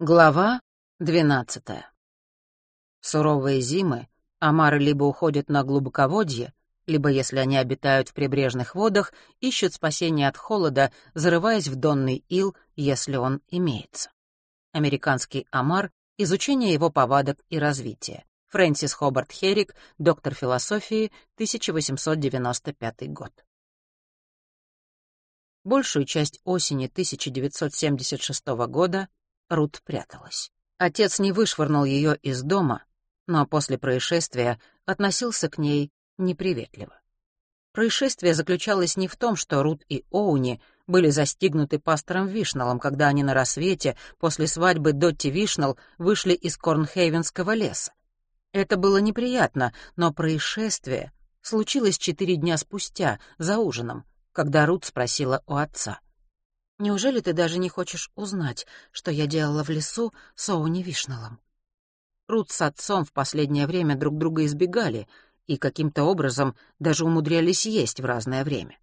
Глава двенадцатая. суровые зимы омары либо уходят на глубоководье, либо, если они обитают в прибрежных водах, ищут спасения от холода, зарываясь в донный ил, если он имеется. Американский омар — изучение его повадок и развития. Фрэнсис Хобарт Херрик, доктор философии, 1895 год. Большую часть осени 1976 года Рут пряталась. Отец не вышвырнул ее из дома, но после происшествия относился к ней неприветливо. Происшествие заключалось не в том, что Рут и Оуни были застигнуты пастором Вишналом, когда они на рассвете после свадьбы Дотти Вишнал вышли из Корнхейвенского леса. Это было неприятно, но происшествие случилось четыре дня спустя, за ужином, когда Рут спросила у отца. Неужели ты даже не хочешь узнать, что я делала в лесу с Оуни Вишналом? Рут с отцом в последнее время друг друга избегали и каким-то образом даже умудрялись есть в разное время.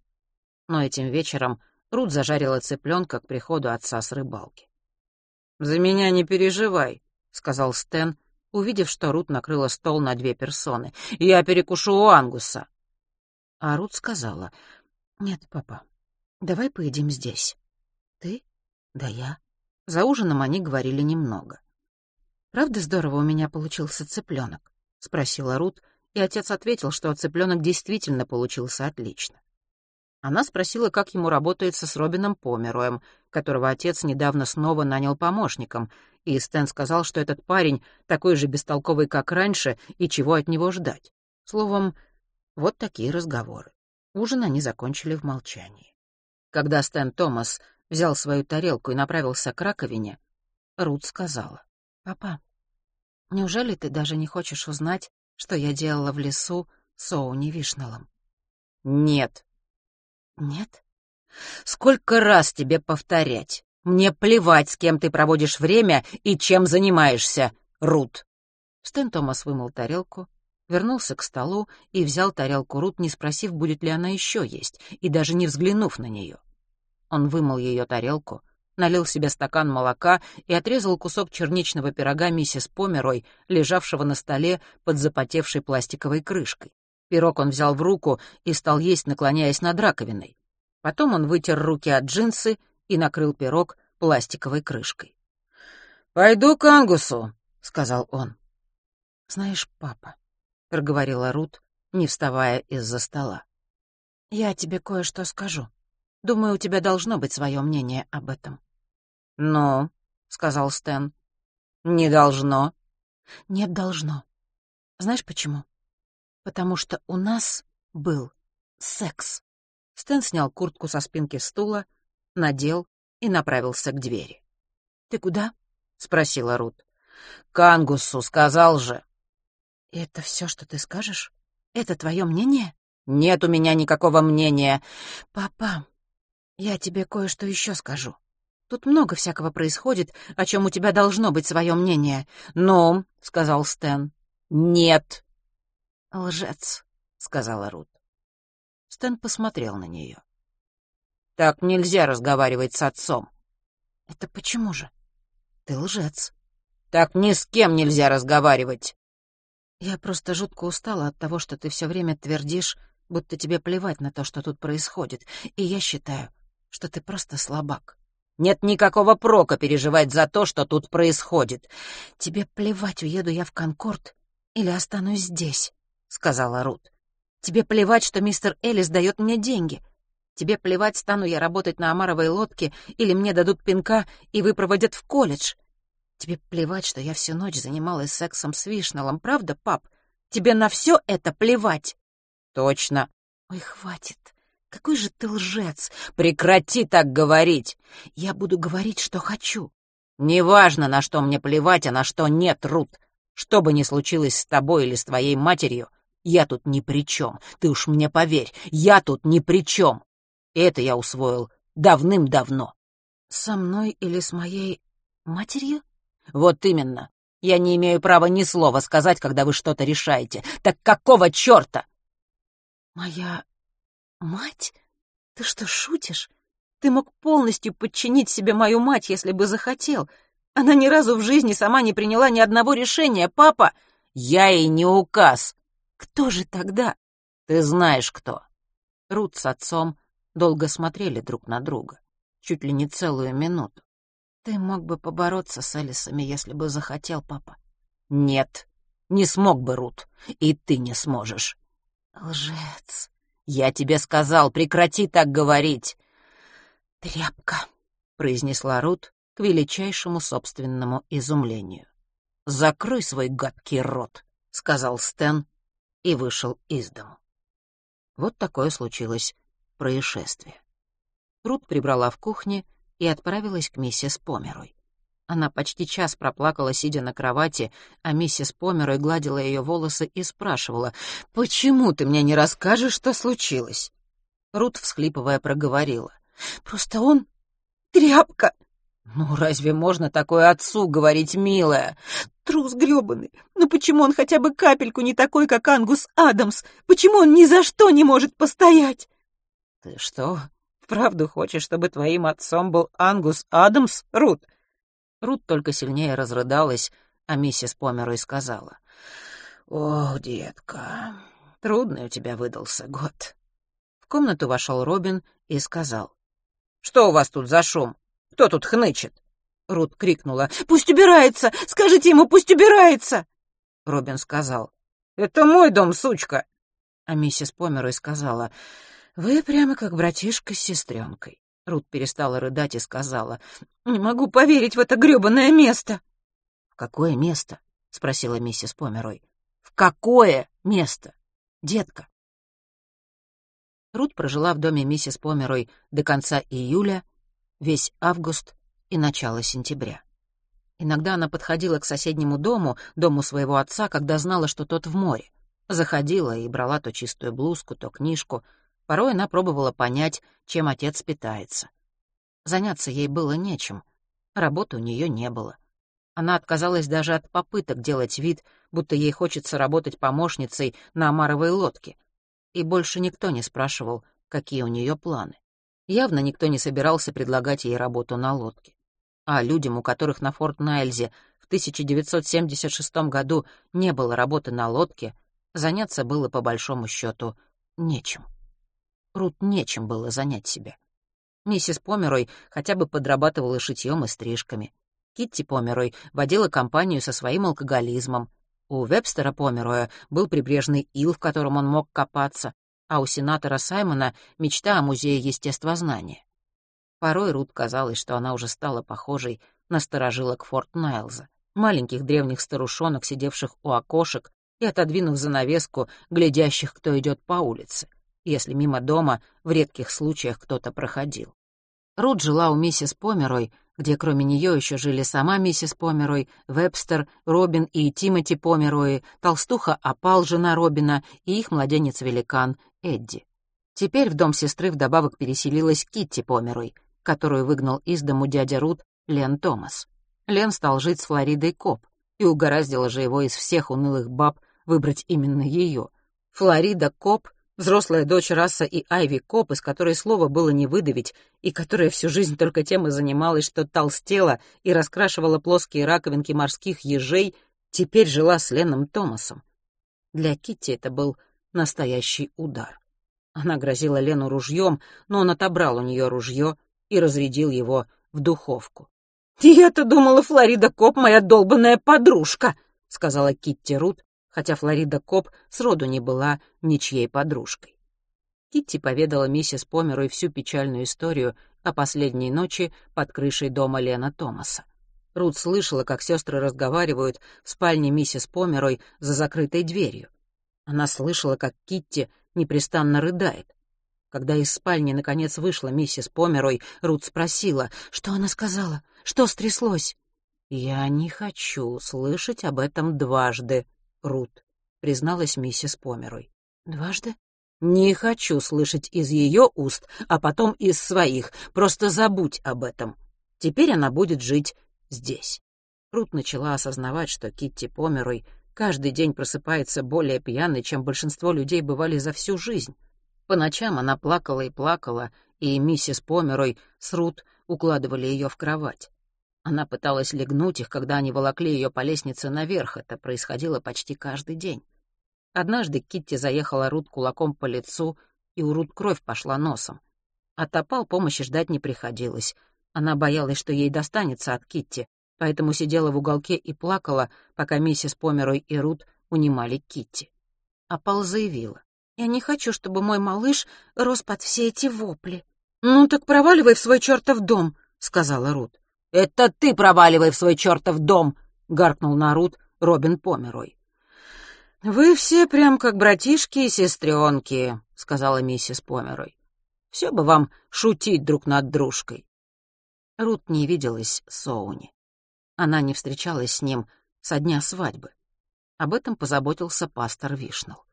Но этим вечером Рут зажарила цыпленка к приходу отца с рыбалки. «За меня не переживай», — сказал Стэн, увидев, что Рут накрыла стол на две персоны. «Я перекушу у Ангуса». А Рут сказала, «Нет, папа, давай поедим здесь». «Ты? Да я». За ужином они говорили немного. «Правда здорово у меня получился цыпленок?» — спросила Рут, и отец ответил, что цыпленок действительно получился отлично. Она спросила, как ему работается с Робином Помероем, которого отец недавно снова нанял помощником, и Стэн сказал, что этот парень такой же бестолковый, как раньше, и чего от него ждать. Словом, вот такие разговоры. Ужин они закончили в молчании. Когда Стэн Томас взял свою тарелку и направился к раковине, Рут сказала. «Папа, неужели ты даже не хочешь узнать, что я делала в лесу с Оуни Вишналом?» «Нет». «Нет?» «Сколько раз тебе повторять? Мне плевать, с кем ты проводишь время и чем занимаешься, Рут!» Стэн Томас вымыл тарелку, вернулся к столу и взял тарелку Рут, не спросив, будет ли она еще есть, и даже не взглянув на нее. Он вымыл ее тарелку, налил себе стакан молока и отрезал кусок черничного пирога миссис Померой, лежавшего на столе под запотевшей пластиковой крышкой. Пирог он взял в руку и стал есть, наклоняясь над раковиной. Потом он вытер руки от джинсы и накрыл пирог пластиковой крышкой. «Пойду к Ангусу», — сказал он. «Знаешь, папа», — проговорила Рут, не вставая из-за стола, — «я тебе кое-что скажу». Думаю, у тебя должно быть свое мнение об этом». «Ну», — сказал Стэн, — «не должно». «Нет, должно. Знаешь почему? Потому что у нас был секс». Стэн снял куртку со спинки стула, надел и направился к двери. «Ты куда?» — спросила Рут. «К Ангусу, сказал же». «Это все, что ты скажешь? Это твое мнение?» «Нет у меня никакого мнения». «Папа, «Я тебе кое-что еще скажу. Тут много всякого происходит, о чем у тебя должно быть свое мнение». «Ну», — сказал Стэн. «Нет». «Лжец», — сказала Рут. Стэн посмотрел на нее. «Так нельзя разговаривать с отцом». «Это почему же? Ты лжец». «Так ни с кем нельзя разговаривать». «Я просто жутко устала от того, что ты все время твердишь, будто тебе плевать на то, что тут происходит, и я считаю, что ты просто слабак. Нет никакого прока переживать за то, что тут происходит. Тебе плевать, уеду я в Конкорд или останусь здесь, — сказала Рут. Тебе плевать, что мистер Элlis дает мне деньги. Тебе плевать, стану я работать на омаровой лодке или мне дадут пинка и выпроводят в колледж. Тебе плевать, что я всю ночь занималась сексом с Вишналом, правда, пап? Тебе на все это плевать? Точно. Ой, хватит. Какой же ты лжец! Прекрати так говорить! Я буду говорить, что хочу. Неважно, на что мне плевать, а на что нет, Рут. Что бы ни случилось с тобой или с твоей матерью, я тут ни при чем. Ты уж мне поверь, я тут ни при чем. Это я усвоил давным-давно. Со мной или с моей матерью? Вот именно. Я не имею права ни слова сказать, когда вы что-то решаете. Так какого черта? Моя «Мать? Ты что, шутишь? Ты мог полностью подчинить себе мою мать, если бы захотел. Она ни разу в жизни сама не приняла ни одного решения, папа. Я ей не указ. Кто же тогда? Ты знаешь, кто. Рут с отцом долго смотрели друг на друга, чуть ли не целую минуту. Ты мог бы побороться с Элисами, если бы захотел, папа. Нет, не смог бы, Рут, и ты не сможешь. Лжец. Я тебе сказал, прекрати так говорить. Тряпка, произнесла Рут к величайшему собственному изумлению. Закрой свой гадкий рот, сказал Стэн и вышел из дому. Вот такое случилось происшествие. Рут прибрала в кухне и отправилась к миссис Померой. Она почти час проплакала, сидя на кровати, а миссис Померой гладила ее волосы и спрашивала, «Почему ты мне не расскажешь, что случилось?» Рут, всхлипывая, проговорила, «Просто он тряпка!» «Ну, разве можно такое отцу говорить, милая?» «Трус грёбаный! Но почему он хотя бы капельку не такой, как Ангус Адамс? Почему он ни за что не может постоять?» «Ты что, вправду хочешь, чтобы твоим отцом был Ангус Адамс, Рут?» Рут только сильнее разрыдалась, а миссис Померой сказала. «Ох, детка, трудный у тебя выдался год». В комнату вошел Робин и сказал. «Что у вас тут за шум? Кто тут хнычет?» Рут крикнула. «Пусть убирается! Скажите ему, пусть убирается!» Робин сказал. «Это мой дом, сучка!» А миссис Померой сказала. «Вы прямо как братишка с сестренкой». Рут перестала рыдать и сказала. «Не могу поверить в это грёбаное место!» «В какое место?» — спросила миссис Померой. «В какое место, детка?» Рут прожила в доме миссис Померой до конца июля, весь август и начало сентября. Иногда она подходила к соседнему дому, дому своего отца, когда знала, что тот в море. Заходила и брала то чистую блузку, то книжку — Порой она пробовала понять, чем отец питается. Заняться ей было нечем, работы у нее не было. Она отказалась даже от попыток делать вид, будто ей хочется работать помощницей на Амаровой лодке. И больше никто не спрашивал, какие у нее планы. Явно никто не собирался предлагать ей работу на лодке. А людям, у которых на Форт Найльзе в 1976 году не было работы на лодке, заняться было по большому счету нечем. Рут нечем было занять себя. Миссис Померой хотя бы подрабатывала шитьем и стрижками. Китти Померой водила компанию со своим алкоголизмом. У Вебстера Помероя был прибрежный ил, в котором он мог копаться, а у сенатора Саймона мечта о музее естествознания. Порой Рут казалось, что она уже стала похожей на сторожилок Форт Найлза, маленьких древних старушонок, сидевших у окошек и, отодвинув занавеску, глядящих, кто идет по улице если мимо дома в редких случаях кто-то проходил. Рут жила у миссис Померой, где кроме нее еще жили сама миссис Померой, Вебстер, Робин и Тимоти Померои, толстуха Апал, жена Робина, и их младенец-великан Эдди. Теперь в дом сестры вдобавок переселилась Китти Померой, которую выгнал из дому дядя Рут Лен Томас. Лен стал жить с Флоридой Коп, и угораздило же его из всех унылых баб выбрать именно ее. Флорида Коп Взрослая дочь Расса и Айви Коп, из которой слова было не выдавить, и которая всю жизнь только тем и занималась, что толстела и раскрашивала плоские раковинки морских ежей, теперь жила с Леном Томасом. Для Китти это был настоящий удар. Она грозила Лену ружьем, но он отобрал у нее ружье и разрядил его в духовку. «Я-то думала, Флорида Коп моя долбанная подружка», — сказала Китти Рут, хотя Флорида Коп сроду не была ничьей подружкой. Китти поведала миссис Померой всю печальную историю о последней ночи под крышей дома Лена Томаса. Рут слышала, как сестры разговаривают в спальне миссис Померой за закрытой дверью. Она слышала, как Китти непрестанно рыдает. Когда из спальни наконец вышла миссис Померой, Рут спросила, что она сказала, что стряслось. «Я не хочу слышать об этом дважды», Рут», — призналась миссис Померой. «Дважды?» «Не хочу слышать из ее уст, а потом из своих. Просто забудь об этом. Теперь она будет жить здесь». Рут начала осознавать, что Китти Померой каждый день просыпается более пьяной, чем большинство людей бывали за всю жизнь. По ночам она плакала и плакала, и миссис Померой с Рут укладывали ее в кровать. Она пыталась легнуть их, когда они волокли ее по лестнице наверх. Это происходило почти каждый день. Однажды Китти заехала Рут кулаком по лицу, и у Рут кровь пошла носом. От опал помощи ждать не приходилось. Она боялась, что ей достанется от Китти, поэтому сидела в уголке и плакала, пока миссис Померой и Рут унимали Китти. Опал заявила. «Я не хочу, чтобы мой малыш рос под все эти вопли». «Ну так проваливай в свой чертов дом», — сказала Рут. «Это ты проваливай в свой чертов дом!» — гаркнул на Рут Робин Померой. «Вы все прям как братишки и сестренки», — сказала миссис Померой. «Все бы вам шутить друг над дружкой». Рут не виделась с Оуни. Она не встречалась с ним со дня свадьбы. Об этом позаботился пастор Вишнал.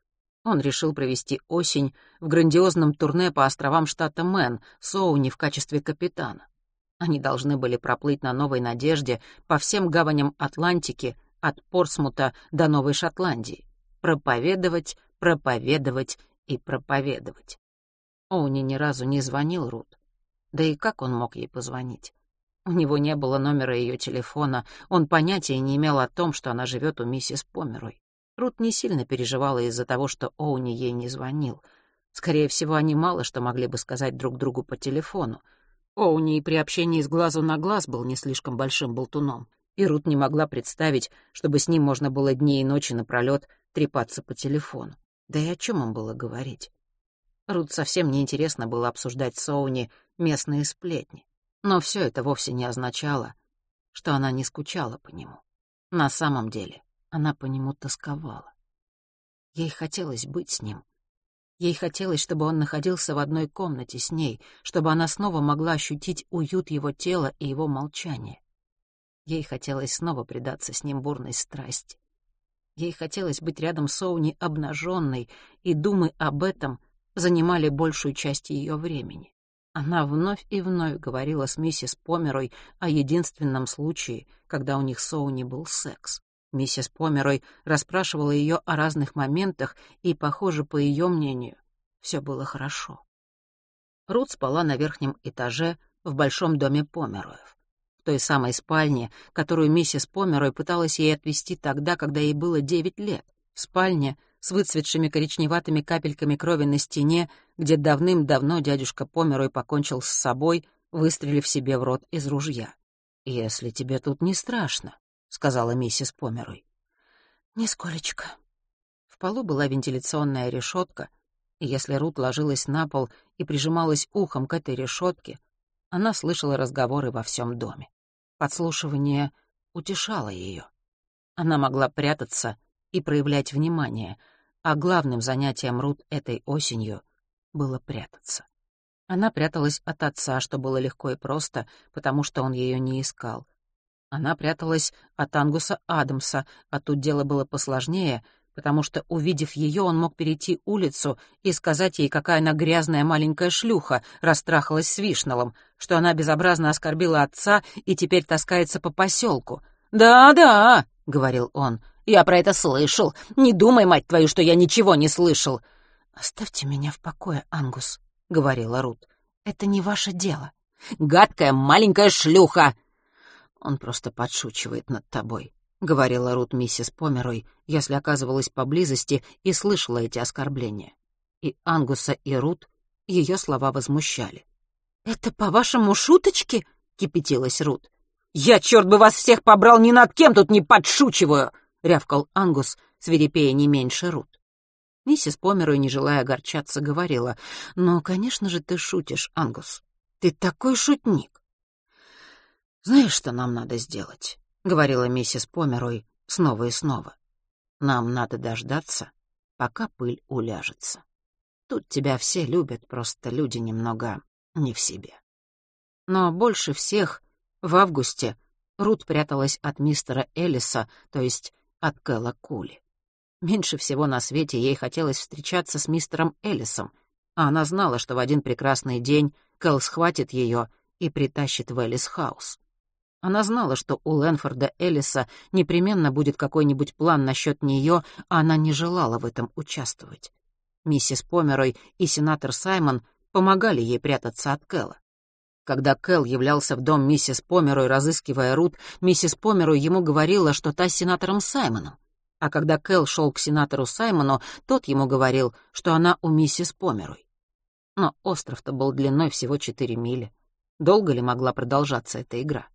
Он решил провести осень в грандиозном турне по островам штата Мэн, с Оуни в качестве капитана. Они должны были проплыть на Новой Надежде по всем гаваням Атлантики от Порсмута до Новой Шотландии. Проповедовать, проповедовать и проповедовать. Оуни ни разу не звонил Рут. Да и как он мог ей позвонить? У него не было номера ее телефона, он понятия не имел о том, что она живет у миссис Померой. Рут не сильно переживала из-за того, что Оуни ей не звонил. Скорее всего, они мало что могли бы сказать друг другу по телефону. Оуни и при общении с глазу на глаз был не слишком большим болтуном, и Рут не могла представить, чтобы с ним можно было дни и ночи напролёт трепаться по телефону. Да и о чем им было говорить? Рут совсем неинтересно было обсуждать с Оуни местные сплетни. Но все это вовсе не означало, что она не скучала по нему. На самом деле она по нему тосковала. Ей хотелось быть с ним. Ей хотелось, чтобы он находился в одной комнате с ней, чтобы она снова могла ощутить уют его тела и его молчание. Ей хотелось снова предаться с ним бурной страсти. Ей хотелось быть рядом с Оуни обнаженной, и думы об этом занимали большую часть ее времени. Она вновь и вновь говорила с миссис Померой о единственном случае, когда у них с Оуни был секс. Миссис Померой расспрашивала ее о разных моментах, и, похоже, по ее мнению, все было хорошо. Рут спала на верхнем этаже в большом доме Помероев. В той самой спальне, которую миссис Померой пыталась ей отвести тогда, когда ей было девять лет. В спальне с выцветшими коричневатыми капельками крови на стене, где давным-давно дядюшка Померой покончил с собой, выстрелив себе в рот из ружья. «Если тебе тут не страшно», — сказала миссис Померой. «Нисколечко». В полу была вентиляционная решетка, и если Рут ложилась на пол и прижималась ухом к этой решетке, она слышала разговоры во всем доме. Подслушивание утешало ее. Она могла прятаться и проявлять внимание — а главным занятием Рут этой осенью было прятаться. Она пряталась от отца, что было легко и просто, потому что он ее не искал. Она пряталась от Ангуса Адамса, а тут дело было посложнее, потому что, увидев ее, он мог перейти улицу и сказать ей, какая она грязная маленькая шлюха, растрахалась с Вишналом, что она безобразно оскорбила отца и теперь таскается по поселку. «Да-да», — говорил он, — я про это слышал. Не думай, мать твою, что я ничего не слышал. «Оставьте меня в покое, Ангус», — говорила Рут. «Это не ваше дело». «Гадкая маленькая шлюха!» «Он просто подшучивает над тобой», — говорила Рут миссис Померой, если оказывалась поблизости и слышала эти оскорбления. И Ангуса, и Рут ее слова возмущали. «Это, по-вашему, шуточки?» — кипятилась Рут. «Я, черт бы вас всех побрал, ни над кем тут не подшучиваю!» рявкал Ангус, свирепея не меньше Рут. Миссис Померой, не желая огорчаться, говорила, «Ну, конечно же, ты шутишь, Ангус. Ты такой шутник». «Знаешь, что нам надо сделать?» — говорила миссис Померой снова и снова. «Нам надо дождаться, пока пыль уляжется. Тут тебя все любят, просто люди немного не в себе». Но больше всех в августе Рут пряталась от мистера Эллиса, то есть от Кэлла Кули. Меньше всего на свете ей хотелось встречаться с мистером Эллисом, а она знала, что в один прекрасный день Кэл схватит ее и притащит в Эллис-хаус. Она знала, что у Лэнфорда Эллиса непременно будет какой-нибудь план насчет нее, а она не желала в этом участвовать. Миссис Померой и сенатор Саймон помогали ей прятаться от Кэлла. Когда Кэл являлся в дом миссис Померой, разыскивая Рут, миссис Померой ему говорила, что та с сенатором Саймоном. А когда Кэл шел к сенатору Саймону, тот ему говорил, что она у миссис Померой. Но остров-то был длиной всего четыре мили. Долго ли могла продолжаться эта игра?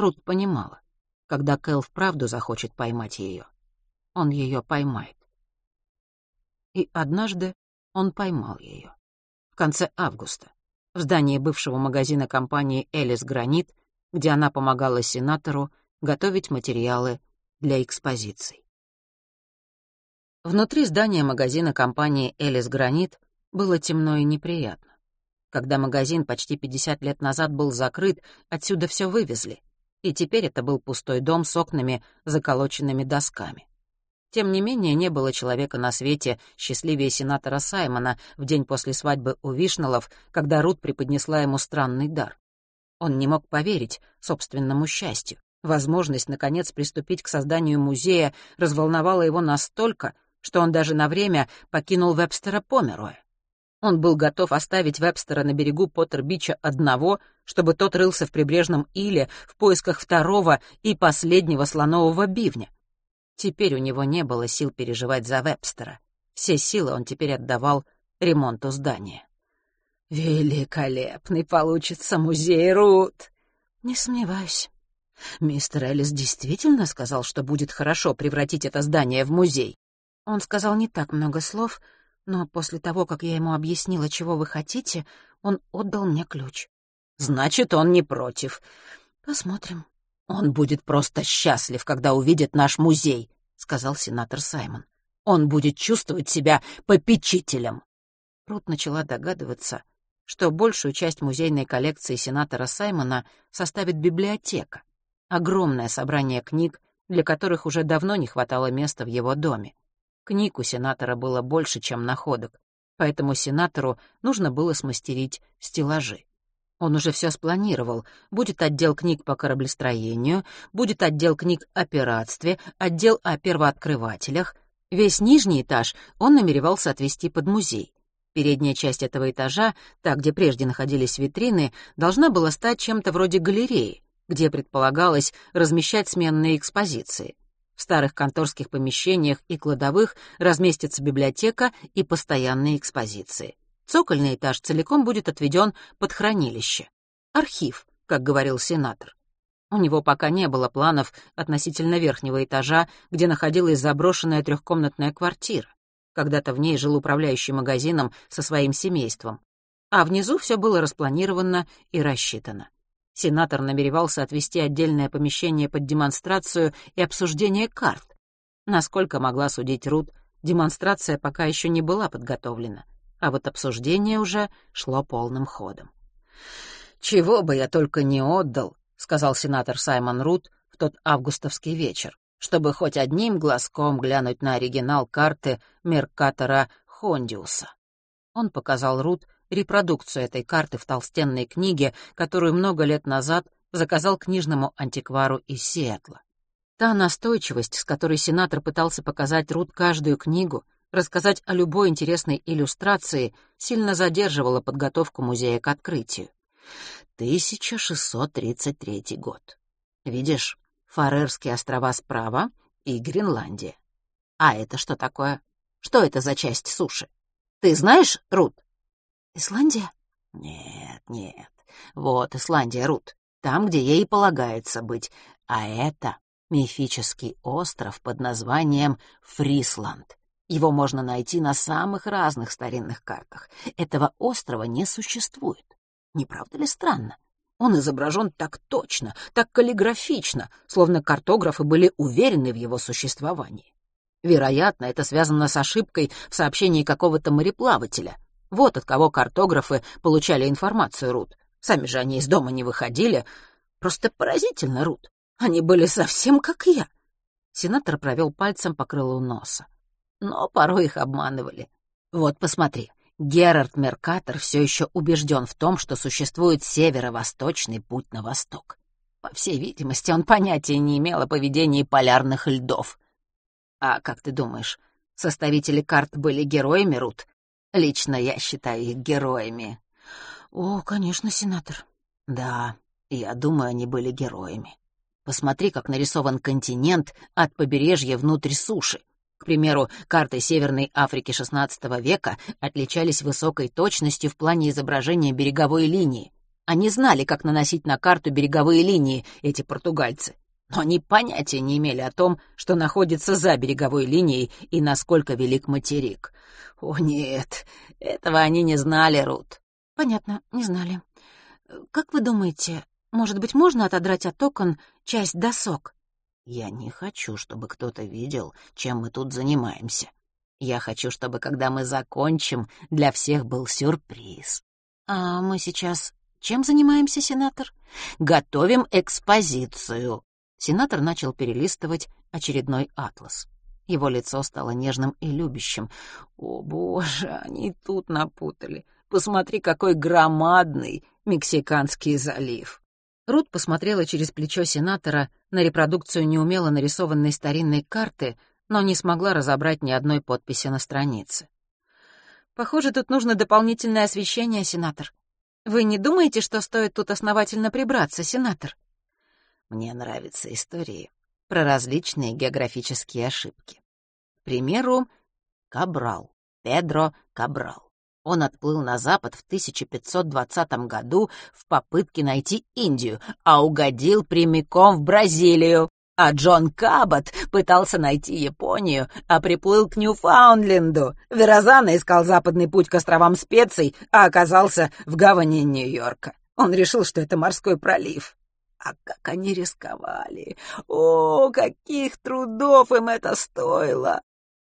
Рут понимала, когда Кэл вправду захочет поймать ее, он ее поймает. И однажды он поймал ее. В конце августа, в здании бывшего магазина компании «Элис Гранит», где она помогала сенатору готовить материалы для экспозиций. Внутри здания магазина компании «Элис Гранит» было темно и неприятно. Когда магазин почти 50 лет назад был закрыт, отсюда все вывезли, и теперь это был пустой дом с окнами, заколоченными досками. Тем не менее, не было человека на свете счастливее сенатора Саймона в день после свадьбы у Вишналов, когда Рут преподнесла ему странный дар. Он не мог поверить собственному счастью. Возможность, наконец, приступить к созданию музея разволновала его настолько, что он даже на время покинул Вебстера Помероя. Он был готов оставить Вебстера на берегу Поттер-Бича одного, чтобы тот рылся в прибрежном иле в поисках второго и последнего слонового бивня — Теперь у него не было сил переживать за Вебстера. Все силы он теперь отдавал ремонту здания. «Великолепный получится музей, Рут!» «Не сомневаюсь. Мистер Элlis действительно сказал, что будет хорошо превратить это здание в музей?» Он сказал не так много слов, но после того, как я ему объяснила, чего вы хотите, он отдал мне ключ. «Значит, он не против. Посмотрим». «Он будет просто счастлив, когда увидит наш музей», — сказал сенатор Саймон. «Он будет чувствовать себя попечителем». Рут начала догадываться, что большую часть музейной коллекции сенатора Саймона составит библиотека, огромное собрание книг, для которых уже давно не хватало места в его доме. Книг у сенатора было больше, чем находок, поэтому сенатору нужно было смастерить стеллажи. Он уже все спланировал. Будет отдел книг по кораблестроению, будет отдел книг о пиратстве, отдел о первооткрывателях. Весь нижний этаж он намеревался отвести под музей. Передняя часть этого этажа, та, где прежде находились витрины, должна была стать чем-то вроде галереи, где предполагалось размещать сменные экспозиции. В старых конторских помещениях и кладовых разместится библиотека и постоянные экспозиции. Цокольный этаж целиком будет отведен под хранилище. Архив, как говорил сенатор. У него пока не было планов относительно верхнего этажа, где находилась заброшенная трехкомнатная квартира. Когда-то в ней жил управляющий магазином со своим семейством. А внизу все было распланировано и рассчитано. Сенатор намеревался отвести отдельное помещение под демонстрацию и обсуждение карт. Насколько могла судить Рут, демонстрация пока еще не была подготовлена а вот обсуждение уже шло полным ходом. «Чего бы я только не отдал», — сказал сенатор Саймон Рут в тот августовский вечер, чтобы хоть одним глазком глянуть на оригинал карты Меркатора Хондиуса. Он показал Рут репродукцию этой карты в толстенной книге, которую много лет назад заказал книжному антиквару из Сиэтла. Та настойчивость, с которой сенатор пытался показать Рут каждую книгу, рассказать о любой интересной иллюстрации сильно задерживало подготовку музея к открытию. 1633 год. Видишь, Фарерские острова справа и Гренландия. А это что такое? Что это за часть суши? Ты знаешь, Рут? Исландия? Нет, нет. Вот Исландия, Рут. Там, где ей полагается быть. А это мифический остров под названием Фрисланд. Его можно найти на самых разных старинных картах. Этого острова не существует. Не правда ли странно? Он изображен так точно, так каллиграфично, словно картографы были уверены в его существовании. Вероятно, это связано с ошибкой в сообщении какого-то мореплавателя. Вот от кого картографы получали информацию, Рут. Сами же они из дома не выходили. Просто поразительно, Рут. Они были совсем как я. Сенатор провел пальцем по крылу носа но порой их обманывали. Вот посмотри, Герард Меркатор все еще убежден в том, что существует северо-восточный путь на восток. По всей видимости, он понятия не имел о поведении полярных льдов. А как ты думаешь, составители карт были героями, Рут? Лично я считаю их героями. О, конечно, сенатор. Да, я думаю, они были героями. Посмотри, как нарисован континент от побережья внутрь суши. К примеру, карты Северной Африки XVI века отличались высокой точностью в плане изображения береговой линии. Они знали, как наносить на карту береговые линии, эти португальцы. Но они понятия не имели о том, что находится за береговой линией и насколько велик материк. О, нет, этого они не знали, Рут. Понятно, не знали. Как вы думаете, может быть, можно отодрать от окон часть досок? Я не хочу, чтобы кто-то видел, чем мы тут занимаемся. Я хочу, чтобы, когда мы закончим, для всех был сюрприз. А мы сейчас чем занимаемся, сенатор? Готовим экспозицию. Сенатор начал перелистывать очередной атлас. Его лицо стало нежным и любящим. «О, боже, они тут напутали. Посмотри, какой громадный Мексиканский залив!» Рут посмотрела через плечо сенатора на репродукцию неумело нарисованной старинной карты, но не смогла разобрать ни одной подписи на странице. «Похоже, тут нужно дополнительное освещение, сенатор. Вы не думаете, что стоит тут основательно прибраться, сенатор? Мне нравятся истории про различные географические ошибки. К примеру, Кабрал, Педро Кабрал. Он отплыл на запад в 1520 году в попытке найти Индию, а угодил прямиком в Бразилию. А Джон Кабот пытался найти Японию, а приплыл к Ньюфаундленду. Верозана искал западный путь к островам специй, а оказался в гавани Нью-Йорка. Он решил, что это морской пролив. А как они рисковали! О, каких трудов им это стоило!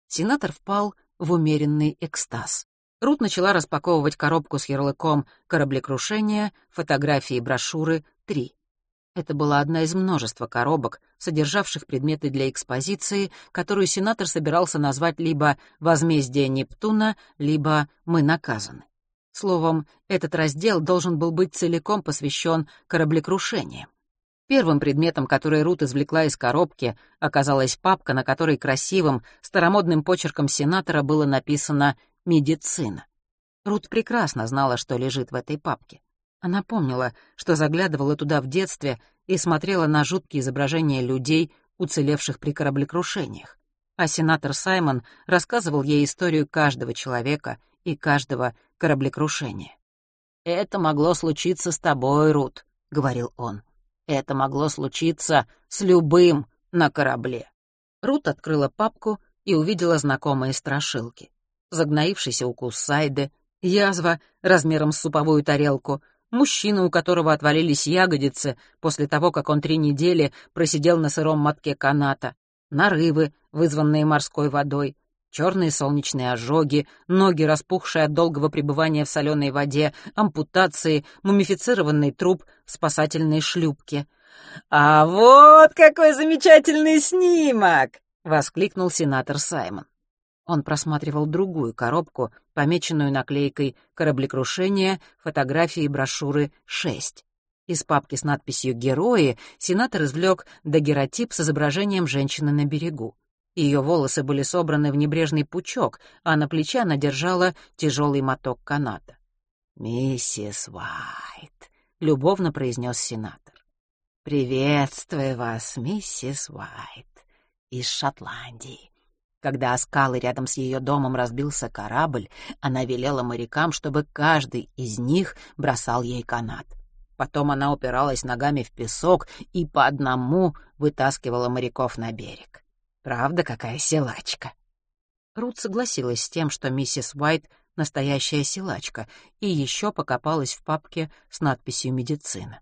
Сенатор впал в умеренный экстаз. Рут начала распаковывать коробку с ярлыком «Кораблекрушение», фотографии и брошюры «Три». Это была одна из множества коробок, содержавших предметы для экспозиции, которую сенатор собирался назвать либо «Возмездие Нептуна», либо «Мы наказаны». Словом, этот раздел должен был быть целиком посвящен кораблекрушениям. Первым предметом, который Рут извлекла из коробки, оказалась папка, на которой красивым, старомодным почерком сенатора было написано «Медицина». Рут прекрасно знала, что лежит в этой папке. Она помнила, что заглядывала туда в детстве и смотрела на жуткие изображения людей, уцелевших при кораблекрушениях. А сенатор Саймон рассказывал ей историю каждого человека и каждого кораблекрушения. «Это могло случиться с тобой, Рут», — говорил он. «Это могло случиться с любым на корабле». Рут открыла папку и увидела знакомые страшилки. Загноившийся укус Сайды, язва размером с суповую тарелку — мужчина, у которого отвалились ягодицы после того, как он три недели просидел на сыром мотке каната, нарывы, вызванные морской водой, черные солнечные ожоги, ноги, распухшие от долгого пребывания в соленой воде, ампутации, мумифицированный труп в спасательной шлюпке. «А вот какой замечательный снимок!» — воскликнул сенатор Саймон. Он просматривал другую коробку, помеченную наклейкой «Кораблекрушение», фотографии и брошюры «6». Из папки с надписью «Герои» сенатор извлек дагеротип с изображением женщины на берегу. Ее волосы были собраны в небрежный пучок, а на плече она держала тяжелый моток каната. «Миссис Уайт», — любовно произнес сенатор. «Приветствую вас, миссис Уайт, из Шотландии. Когда о скалы рядом с ее домом разбился корабль, она велела морякам, чтобы каждый из них бросал ей канат. Потом она упиралась ногами в песок и по одному вытаскивала моряков на берег. Правда, какая силачка? Рут согласилась с тем, что миссис Уайт — настоящая силачка, и еще покопалась в папке с надписью «Медицина».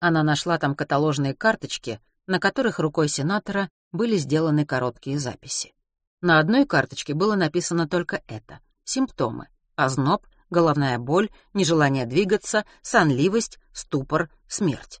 Она нашла там каталожные карточки, на которых рукой сенатора были сделаны короткие записи. На одной карточке было написано только это — симптомы — озноб, головная боль, нежелание двигаться, сонливость, ступор, смерть.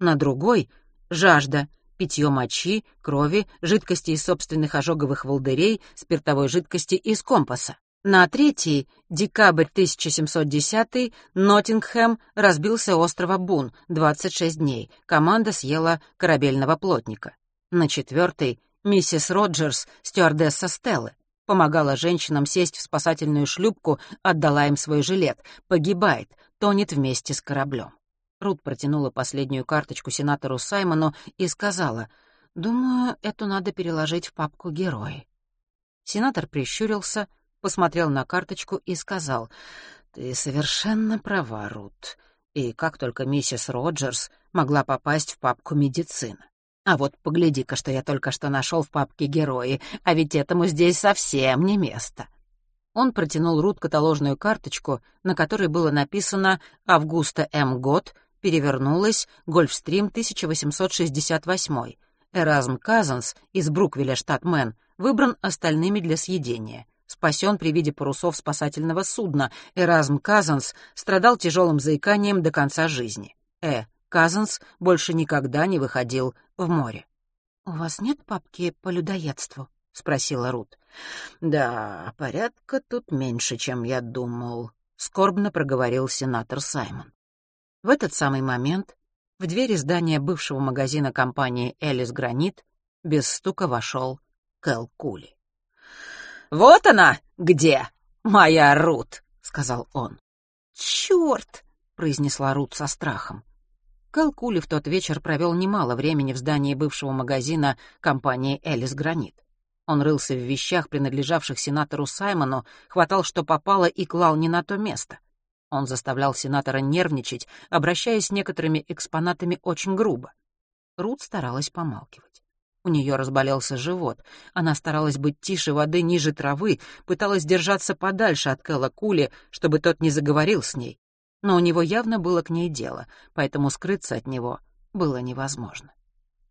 На другой — жажда, питье мочи, крови, жидкости из собственных ожоговых волдырей, спиртовой жидкости из компаса. На третий, декабрь 1710 Ноттингхэм разбился острова Бун, 26 дней. Команда съела корабельного плотника. На четвертый, Миссис Роджерс, стюардесса Стеллы, помогала женщинам сесть в спасательную шлюпку, отдала им свой жилет, погибает, тонет вместе с кораблем. Рут протянула последнюю карточку сенатору Саймону и сказала, «Думаю, эту надо переложить в папку «Герои». Сенатор прищурился, посмотрел на карточку и сказал, «Ты совершенно права, Рут. И как только миссис Роджерс могла попасть в папку «Медицина». А вот погляди-ка, что я только что нашел в папке «Герои», а ведь этому здесь совсем не место. Он протянул Рут каталожную карточку, на которой было написано «Августа М. Год», перевернулась «Гольфстрим 1868». Эразм Казанс из Бруквилля, штат Мэн, выбран остальными для съедения. Спасен при виде парусов спасательного судна. Эразм Казанс страдал тяжелым заиканием до конца жизни. Э. Казанс больше никогда не выходил в море. «У вас нет папки по людоедству?» — спросила Рут. «Да, порядка тут меньше, чем я думал», — скорбно проговорил сенатор Саймон. В этот самый момент в двери здания бывшего магазина компании «Элис Гранит» без стука вошел Кэл Кули. «Вот она где, моя Рут!» — сказал он. «Чёрт!» — произнесла Рут со страхом. Кэл Кули в тот вечер провел немало времени в здании бывшего магазина компании «Элис Гранит». Он рылся в вещах, принадлежавших сенатору Саймону, хватал, что попало, и клал не на то место. Он заставлял сенатора нервничать, обращаясь с некоторыми экспонатами очень грубо. Рут старалась помалкивать. У нее разболелся живот. Она старалась быть тише воды, ниже травы, пыталась держаться подальше от Кэлла Кули, чтобы тот не заговорил с ней. Но у него явно было к ней дело, поэтому скрыться от него было невозможно.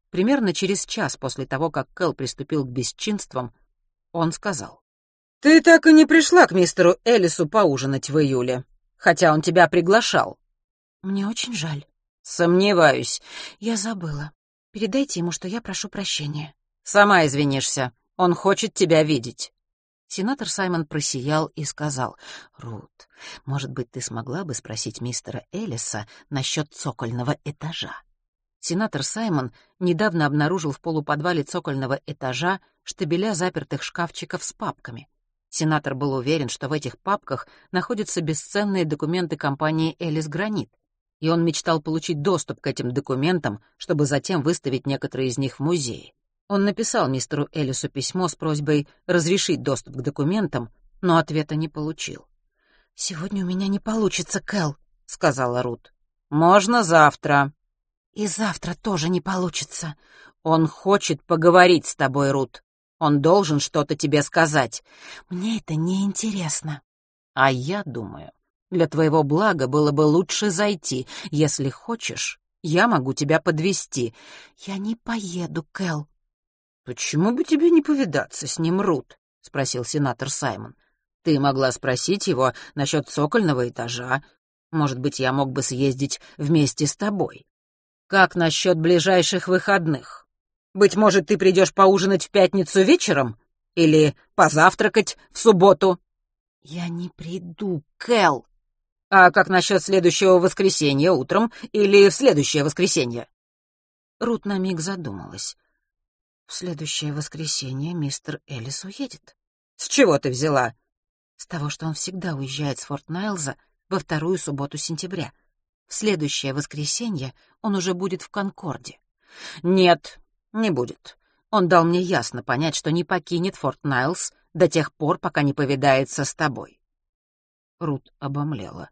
Примерно через час после того, как Кэл приступил к бесчинствам, он сказал. «Ты так и не пришла к мистеру Элису поужинать в июле, хотя он тебя приглашал». «Мне очень жаль». «Сомневаюсь». «Я забыла. Передайте ему, что я прошу прощения». «Сама извинишься. Он хочет тебя видеть». Сенатор Саймон просиял и сказал, «Рут, может быть, ты смогла бы спросить мистера Элиса насчет цокольного этажа?» Сенатор Саймон недавно обнаружил в полуподвале цокольного этажа штабеля запертых шкафчиков с папками. Сенатор был уверен, что в этих папках находятся бесценные документы компании «Элис Гранит», и он мечтал получить доступ к этим документам, чтобы затем выставить некоторые из них в музее. Он написал мистеру Элису письмо с просьбой разрешить доступ к документам, но ответа не получил. «Сегодня у меня не получится, Кэл», — сказала Рут. «Можно завтра», и завтра тоже не получится. Он хочет поговорить с тобой, Рут. Он должен что-то тебе сказать. Мне это не интересно. А я думаю, для твоего блага было бы лучше зайти. Если хочешь, я могу тебя подвести. Я не поеду, Кэл. Почему бы тебе не повидаться с ним, Рут? спросил сенатор Саймон. Ты могла спросить его насчет цокольного этажа. Может быть, я мог бы съездить вместе с тобой. Как насчет ближайших выходных? Быть может, ты придешь поужинать в пятницу вечером? Или позавтракать в субботу? Я не приду, Кэл. А как насчет следующего воскресенья утром или в следующее воскресенье? Рут на миг задумалась. В следующее воскресенье мистер Элlis уедет. С чего ты взяла? С того, что он всегда уезжает с Форт Найлза во вторую субботу сентября. В следующее воскресенье он уже будет в Конкорде. Нет, не будет. Он дал мне ясно понять, что не покинет Форт Найлс до тех пор, пока не повидается с тобой. Рут обомлела.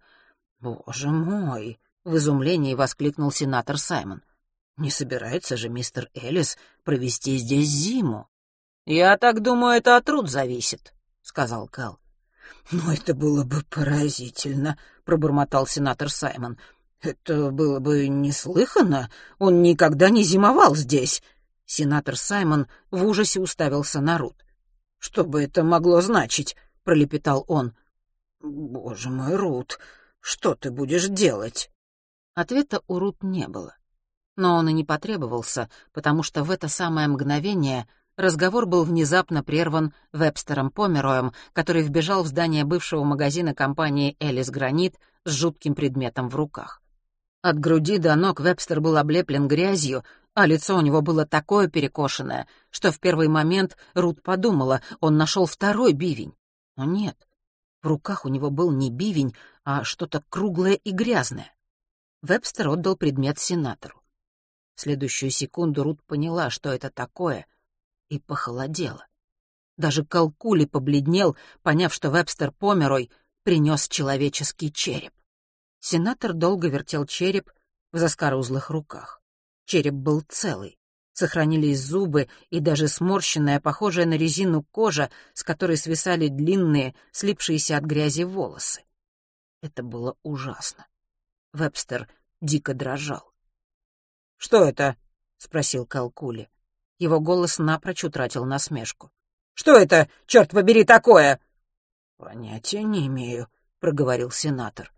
«Боже мой!» — в изумлении воскликнул сенатор Саймон. «Не собирается же мистер Элlis провести здесь зиму?» «Я так думаю, это от Рут зависит», — сказал Кэл. «Ну, это было бы поразительно», — пробормотал сенатор Саймон. «Это было бы неслыханно. Он никогда не зимовал здесь». Сенатор Саймон в ужасе уставился на Рут. «Что бы это могло значить?» — пролепетал он. «Боже мой, Рут, что ты будешь делать?» Ответа у Рут не было. Но он и не потребовался, потому что в это самое мгновение разговор был внезапно прерван Вебстером Помероем, который вбежал в здание бывшего магазина компании «Эллис Гранит» с жутким предметом в руках. От груди до ног Вебстер был облеплен грязью, а лицо у него было такое перекошенное, что в первый момент Рут подумала, он нашел второй бивень. Но нет, в руках у него был не бивень, а что-то круглое и грязное. Вебстер отдал предмет сенатору. В следующую секунду Рут поняла, что это такое, и похолодела. Даже Кал Кули побледнел, поняв, что Вебстер Померой принес человеческий череп. Сенатор долго вертел череп в заскорузлых руках. Череп был целый. Сохранились зубы и даже сморщенная, похожая на резину кожа, с которой свисали длинные, слипшиеся от грязи волосы. Это было ужасно. Вебстер дико дрожал. «Что это?» — спросил Калкули. Его голос напрочь утратил насмешку. «Что это, черт побери, такое?» «Понятия не имею», — проговорил сенатор.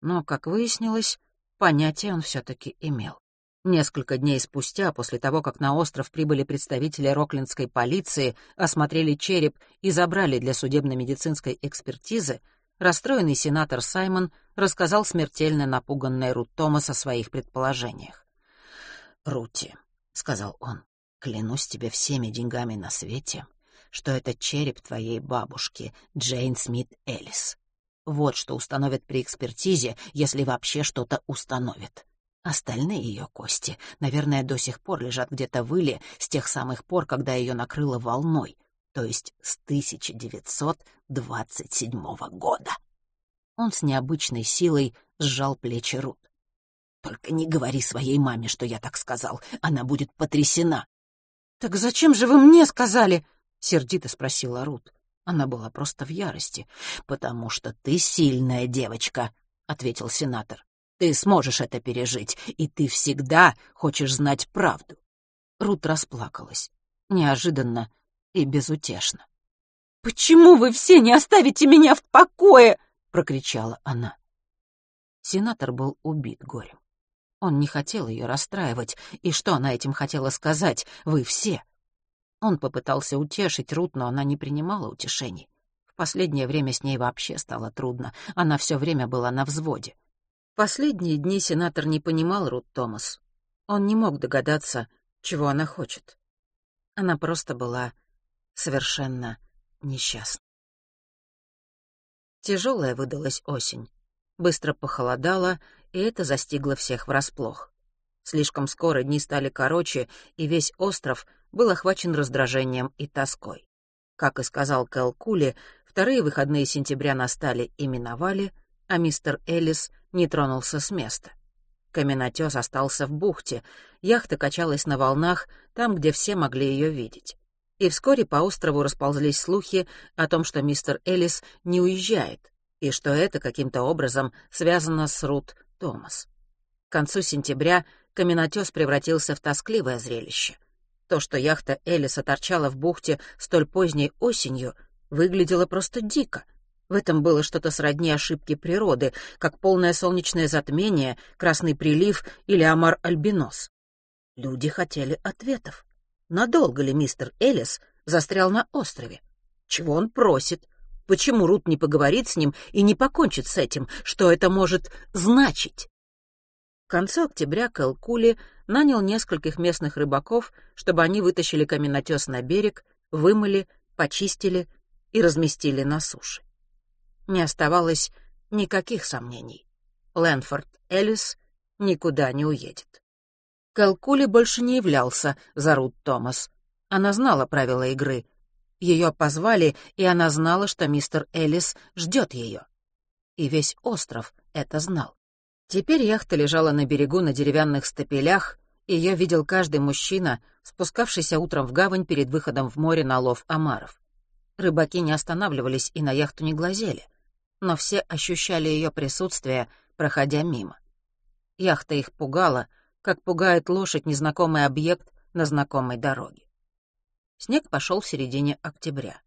Но, как выяснилось, понятие он все-таки имел. Несколько дней спустя, после того, как на остров прибыли представители роклинской полиции, осмотрели череп и забрали для судебно-медицинской экспертизы, расстроенный сенатор Саймон рассказал смертельно напуганной Рут Томас о своих предположениях. «Рути», — сказал он, — «клянусь тебе всеми деньгами на свете, что это череп твоей бабушки, Джейн Смит Элис. Вот что установят при экспертизе, если вообще что-то установят. Остальные ее кости, наверное, до сих пор лежат где-то в Иле с тех самых пор, когда ее накрыло волной, то есть с 1927 года. Он с необычной силой сжал плечи Рут. «Только не говори своей маме, что я так сказал. Она будет потрясена». «Так зачем же вы мне сказали?» — сердито спросила Рут. Она была просто в ярости. «Потому что ты сильная девочка», — ответил сенатор. «Ты сможешь это пережить, и ты всегда хочешь знать правду». Рут расплакалась. Неожиданно и безутешно. «Почему вы все не оставите меня в покое?» — прокричала она. Сенатор был убит горем. Он не хотел ее расстраивать, и что она этим хотела сказать? Вы все. Он попытался утешить Рут, но она не принимала утешений. В последнее время с ней вообще стало трудно. Она все время была на взводе. Последние дни сенатор не понимал Рут Томас. Он не мог догадаться, чего она хочет. Она просто была совершенно несчастна. Тяжелая выдалась осень. Быстро похолодало, и это застигло всех врасплох. Слишком скоро дни стали короче, и весь остров — был охвачен раздражением и тоской. Как и сказал Кэл Кули, вторые выходные сентября настали и миновали, а мистер Эллис не тронулся с места. Каменотес остался в бухте, яхта качалась на волнах там, где все могли ее видеть. И вскоре по острову расползлись слухи о том, что мистер Эллис не уезжает, и что это каким-то образом связано с Рут Томас. К концу сентября каменотес превратился в тоскливое зрелище — то, что яхта Элиса торчала в бухте столь поздней осенью, выглядело просто дико. В этом было что-то сродни ошибки природы, как полное солнечное затмение, красный прилив или омар-альбинос. Люди хотели ответов. Надолго ли мистер Элис застрял на острове? Чего он просит? Почему Рут не поговорит с ним и не покончит с этим? Что это может значить? К концу октября Кэлкули нанял нескольких местных рыбаков, чтобы они вытащили каменотес на берег, вымыли, почистили и разместили на суше. Не оставалось никаких сомнений. Лэнфорд Эллис никуда не уедет. Калкули больше не являлся за Рут Томас. Она знала правила игры. Ее позвали, и она знала, что мистер Эллис ждет ее. И весь остров это знал. Теперь яхта лежала на берегу на деревянных стапелях, и ее видел каждый мужчина, спускавшийся утром в гавань перед выходом в море на лов омаров. Рыбаки не останавливались и на яхту не глазели, но все ощущали ее присутствие, проходя мимо. Яхта их пугала, как пугает лошадь незнакомый объект на знакомой дороге. Снег пошел в середине октября.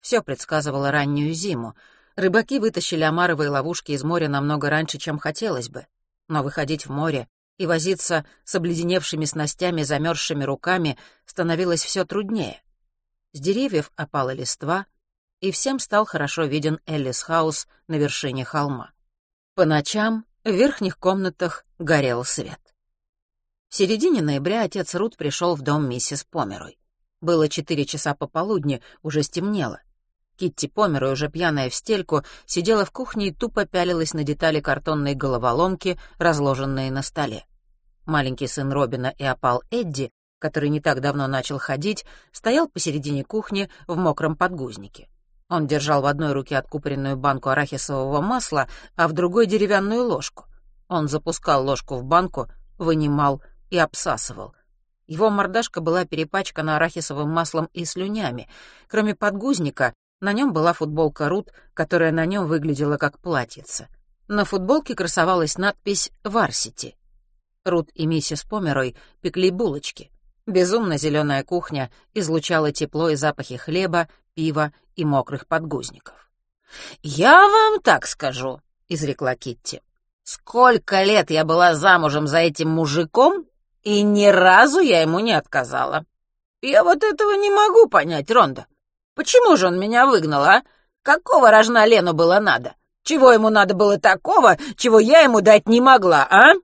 Все предсказывало раннюю зиму — Рыбаки вытащили омаровые ловушки из моря намного раньше, чем хотелось бы. Но выходить в море и возиться с обледеневшими снастями, замерзшими руками становилось все труднее. С деревьев опала листва, и всем стал хорошо виден Эллис Хаус на вершине холма. По ночам в верхних комнатах горел свет. В середине ноября отец Рут пришел в дом миссис Померой. Было четыре часа пополудни, уже стемнело. Китти Помер, уже пьяная в стельку, сидела в кухне и тупо пялилась на детали картонной головоломки, разложенные на столе. Маленький сын Робина и опал Эдди, который не так давно начал ходить, стоял посередине кухни в мокром подгузнике. Он держал в одной руке откупоренную банку арахисового масла, а в другой — деревянную ложку. Он запускал ложку в банку, вынимал и обсасывал. Его мордашка была перепачкана арахисовым маслом и слюнями. Кроме подгузника, на нем была футболка Рут, которая на нем выглядела как платьице. На футболке красовалась надпись «Варсити». Рут и миссис Померой пекли булочки. Безумно зеленая кухня излучала тепло и запахи хлеба, пива и мокрых подгузников. «Я вам так скажу», — изрекла Китти. «Сколько лет я была замужем за этим мужиком, и ни разу я ему не отказала. Я вот этого не могу понять, Ронда. Почему же он меня выгнал, а? Какого рожна Лену было надо? Чего ему надо было такого, чего я ему дать не могла, а?»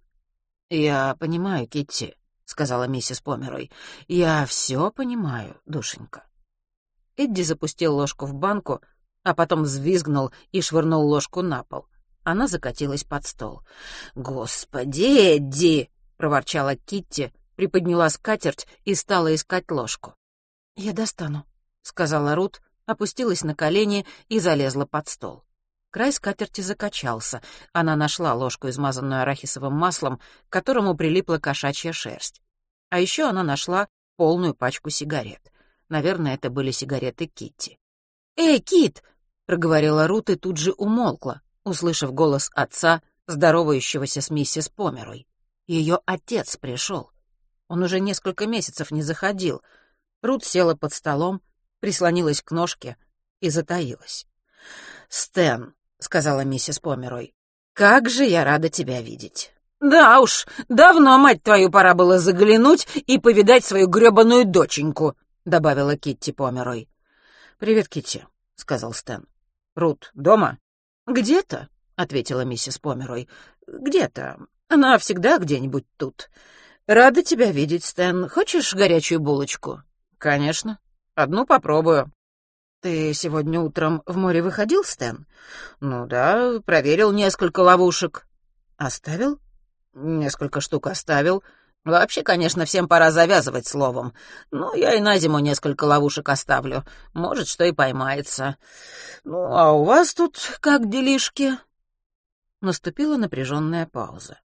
«Я понимаю, Китти», — сказала миссис Померой. «Я все понимаю, душенька». Эдди запустил ложку в банку, а потом взвизгнул и швырнул ложку на пол. Она закатилась под стол. «Господи, Эдди!» — проворчала Китти, приподняла скатерть и стала искать ложку. «Я достану», — сказала Рут, опустилась на колени и залезла под стол. Край скатерти закачался. Она нашла ложку, измазанную арахисовым маслом, к которому прилипла кошачья шерсть. А еще она нашла полную пачку сигарет. Наверное, это были сигареты Китти. «Эй, Кит!» — проговорила Рут и тут же умолкла, услышав голос отца, здоровающегося с миссис Померой. Ее отец пришел. Он уже несколько месяцев не заходил. Рут села под столом, прислонилась к ножке и затаилась. «Стэн», — сказала миссис Померой, — «как же я рада тебя видеть». «Да уж, давно, мать твою, пора было заглянуть и повидать свою грёбаную доченьку», — добавила Китти Померой. «Привет, Китти», — сказал Стэн. «Рут дома?» «Где-то», — ответила миссис Померой. «Где-то. Она всегда где-нибудь тут. Рада тебя видеть, Стэн. Хочешь горячую булочку?» «Конечно. Одну попробую». «Ты сегодня утром в море выходил, Стэн?» «Ну да, проверил несколько ловушек». «Оставил?» «Несколько штук оставил. Вообще, конечно, всем пора завязывать словом. Ну, я и на зиму несколько ловушек оставлю. Может, что и поймается. Ну, а у вас тут как делишки?» Наступила напряженная пауза.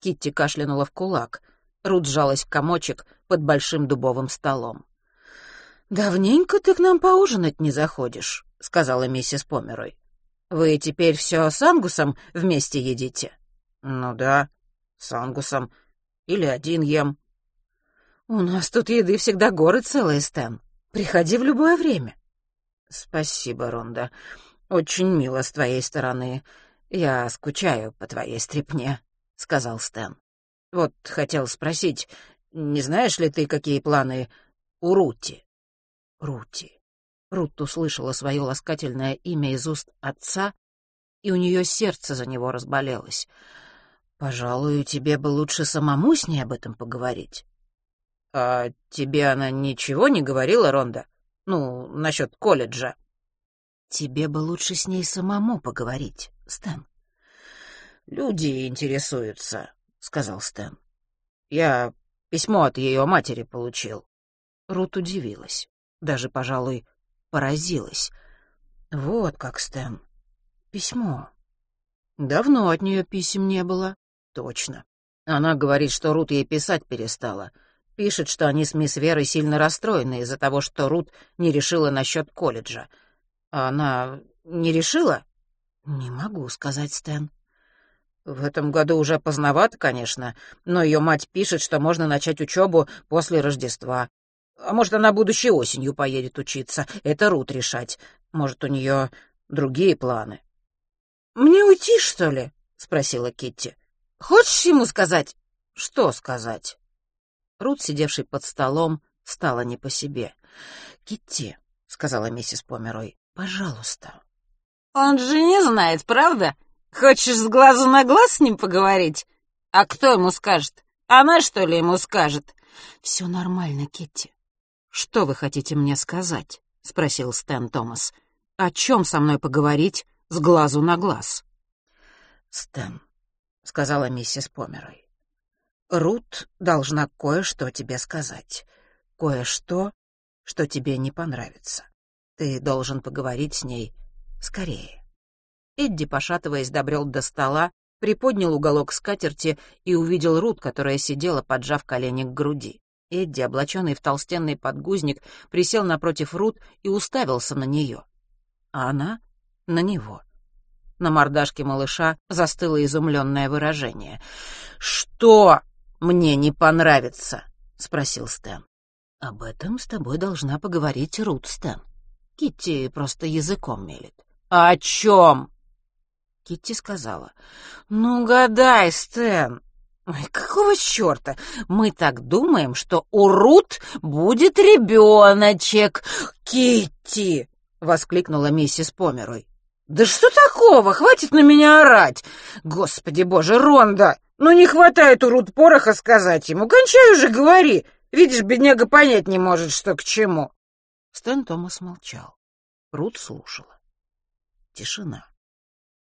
Китти кашлянула в кулак. Рут сжалась в комочек под большим дубовым столом. «Давненько ты к нам поужинать не заходишь», — сказала миссис Померой. «Вы теперь все с Ангусом вместе едите?» «Ну да, с Ангусом», или один ем. У нас тут еды всегда горы целые, Стэн. Приходи в любое время. Спасибо, Ронда. Очень мило с твоей стороны. Я скучаю по твоей стрипне, сказал Стэн. Вот хотел спросить, не знаешь ли ты, какие планы у Рути? Рути. Рут услышала свое ласкательное имя из уст отца, и у нее сердце за него разболелось. Пожалуй, тебе бы лучше самому с ней об этом поговорить. А тебе она ничего не говорила, Ронда? Ну, насчет колледжа. Тебе бы лучше с ней самому поговорить, Стэн. Люди интересуются, сказал Стэн. Я письмо от ее матери получил. Рут удивилась, даже, пожалуй, поразилась. Вот как, Стэн. Письмо. Давно от нее писем не было. Точно. Она говорит, что Рут ей писать перестала. Пишет, что они с мисс Верой сильно расстроены из-за того, что Рут не решила насчет колледжа. А она не решила? Не могу сказать, Стэн. В этом году уже поздновато, конечно, но ее мать пишет, что можно начать учебу после Рождества. А может, она будущей осенью поедет учиться. Это Рут решать. Может, у нее другие планы. «Мне уйти, что ли?» — спросила Китти. Хочешь ему сказать? Что сказать? Рут, сидевший под столом, стала не по себе. Китти, сказала миссис Померой, пожалуйста. Он же не знает, правда? Хочешь с глазу на глаз с ним поговорить? А кто ему скажет? Она что ли ему скажет? Все нормально, Китти. Что вы хотите мне сказать? спросил Стэн Томас. О чем со мной поговорить с глазу на глаз?» «Стэн», — сказала миссис Померой, — «Рут должна кое-что тебе сказать. Кое-что, что тебе не понравится. Ты должен поговорить с ней скорее». Эдди, пошатываясь, добрел до стола, приподнял уголок скатерти и увидел Рут, которая сидела, поджав колени к груди. Эдди, облаченный в толстенный подгузник, присел напротив Рут и уставился на нее. А она — на него. На мордашке малыша застыло изумленное выражение. «Что мне не понравится?» — спросил Стэн. «Об этом с тобой должна поговорить Рут, Стэн. Китти просто языком мелет». «О чем?» Китти сказала. «Ну, гадай, Стэн. Ой, какого черта? Мы так думаем, что у Рут будет ребеночек. Китти!» — воскликнула миссис Померой. «Да что такого? Хватит на меня орать! Господи боже, Ронда! Ну не хватает у Рут пороха сказать ему. Кончай уже, говори! Видишь, бедняга понять не может, что к чему!» Стэн Томас молчал. Рут слушала. Тишина.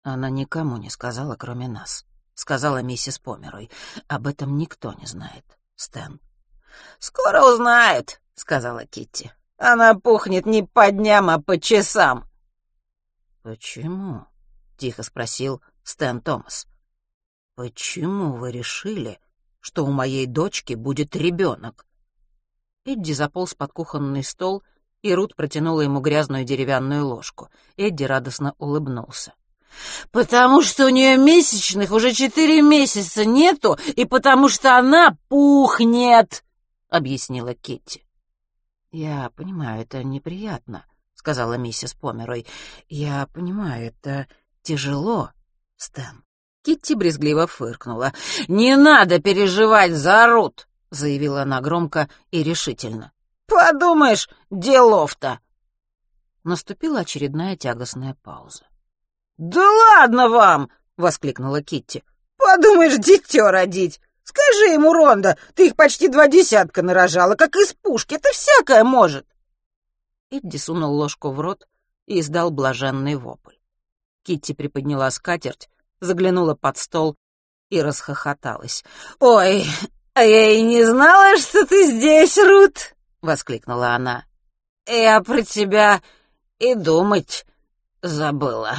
Она никому не сказала, кроме нас. Сказала миссис Померой. Об этом никто не знает. Стэн. «Скоро узнает», — сказала Китти. «Она пухнет не по дням, а по часам». «Почему?» — тихо спросил Стэн Томас. «Почему вы решили, что у моей дочки будет ребенок?» Эдди заполз под кухонный стол, и Рут протянула ему грязную деревянную ложку. Эдди радостно улыбнулся. «Потому что у нее месячных уже четыре месяца нету, и потому что она пухнет», — объяснила Китти. «Я понимаю, это неприятно», — сказала миссис Померой. «Я понимаю, это тяжело, Стэн». Китти брезгливо фыркнула. «Не надо переживать за Рут», — заявила она громко и решительно. «Подумаешь, делов-то!» Наступила очередная тягостная пауза. «Да ладно вам!» — воскликнула Китти. «Подумаешь, дитё родить! Скажи ему, Ронда, ты их почти два десятка нарожала, как из пушки, это всякое может!» Эдди сунул ложку в рот и издал блаженный вопль. Китти приподняла скатерть, заглянула под стол и расхохоталась. «Ой, а я и не знала, что ты здесь, Рут!» — воскликнула она. «Я про тебя и думать забыла».